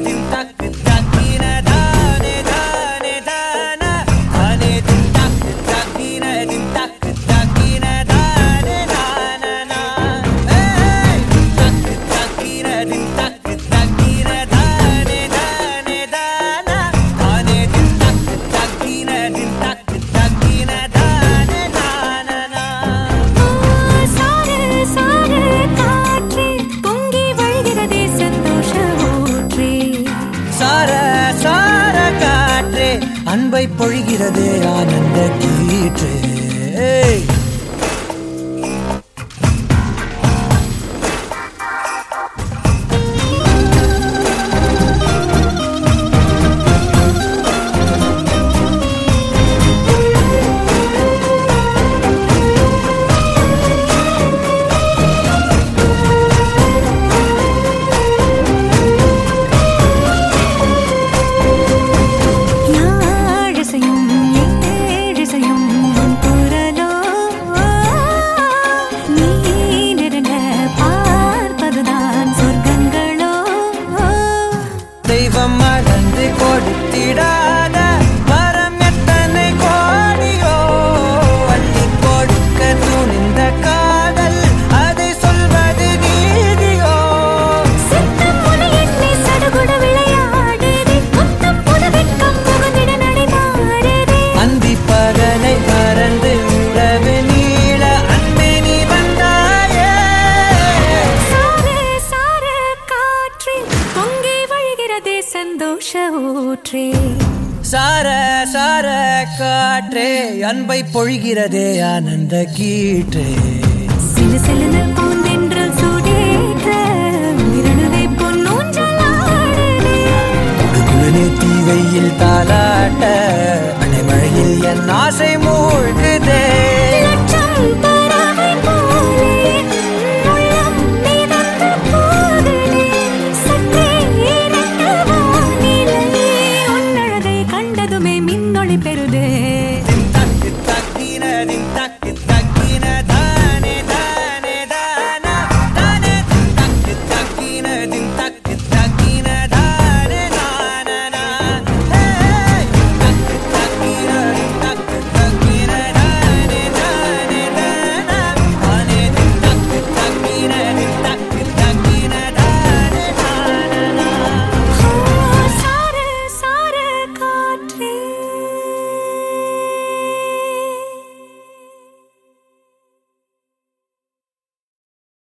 tentar அன்பை பொழிகிறதே ஆனந்த கீற்று. மறந்து கொடுத்திடா. சந்தோஷ ஊற்றே சார சார காற்றே அன்பை பொழிகிறதே ஆனந்த கீற்றே. சிலு சிலுன பூந்தென்றல் சூடேற்ற மிருணுவை பொன்னூஞ்சலாடுனே தீவையில் தாளாட்ட அணைமழையில் என் ஆசை மூ